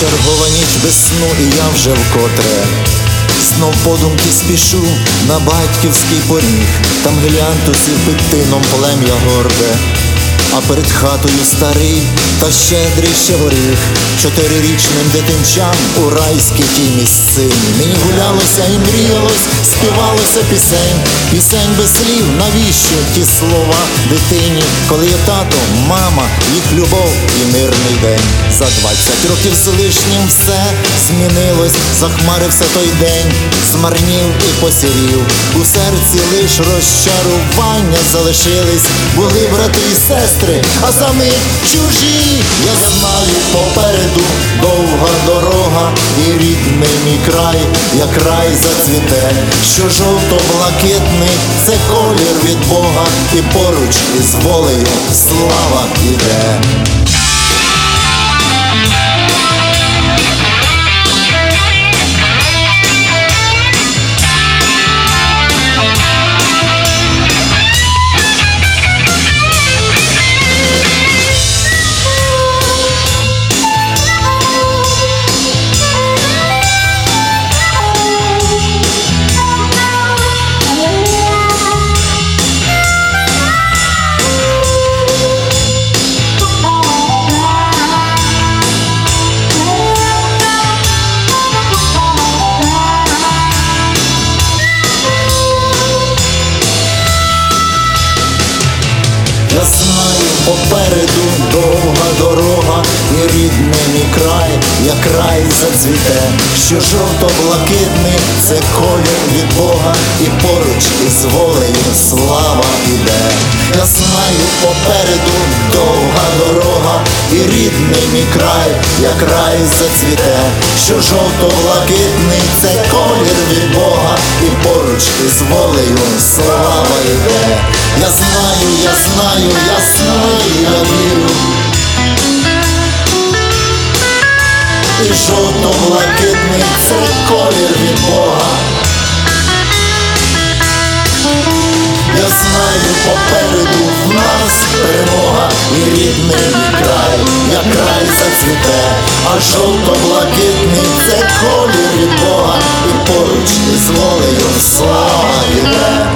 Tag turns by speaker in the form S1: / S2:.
S1: Чергова ніч без сну, і я вже вкотре. Знов подумки спішу на батьківський поріг, там глянтусів під тином плем'я горде, а перед хатою старий та щедрий ще горіх, чотирирічним дитинчам у райській тій місцині. Мені гулялося і мріялось, співалося пісень, пісень без слів, навіщо ті слова дитині, коли є тато, мама, їх любов і мирний день. За двадцять років з лишнім все змінилось, захмарився той день, змарнів і посірів. У серці лиш розчарування залишились, були брати і сестри, а за чужі. Я знаю край, як рай зацвіте, що жовто-блакитний це колір від Бога, і поруч із волею слава іде. Як край зацвіте, що жовто-блакитний це колір від Бога, і поруч із волею слава іде. Я знаю попереду довга дорога, і рідний мій край, як край зацвіте, що жовто-блакитний це колір від Бога, і поруч із волею слава іде. Я знаю, я знаю, я знаю, жовто-блакитний це колір від Бога. Я знаю попереду в нас перемога і рідний край, як край зацвіте, а жовто-блакитний це колір від Бога, і поруч із волею слава іде.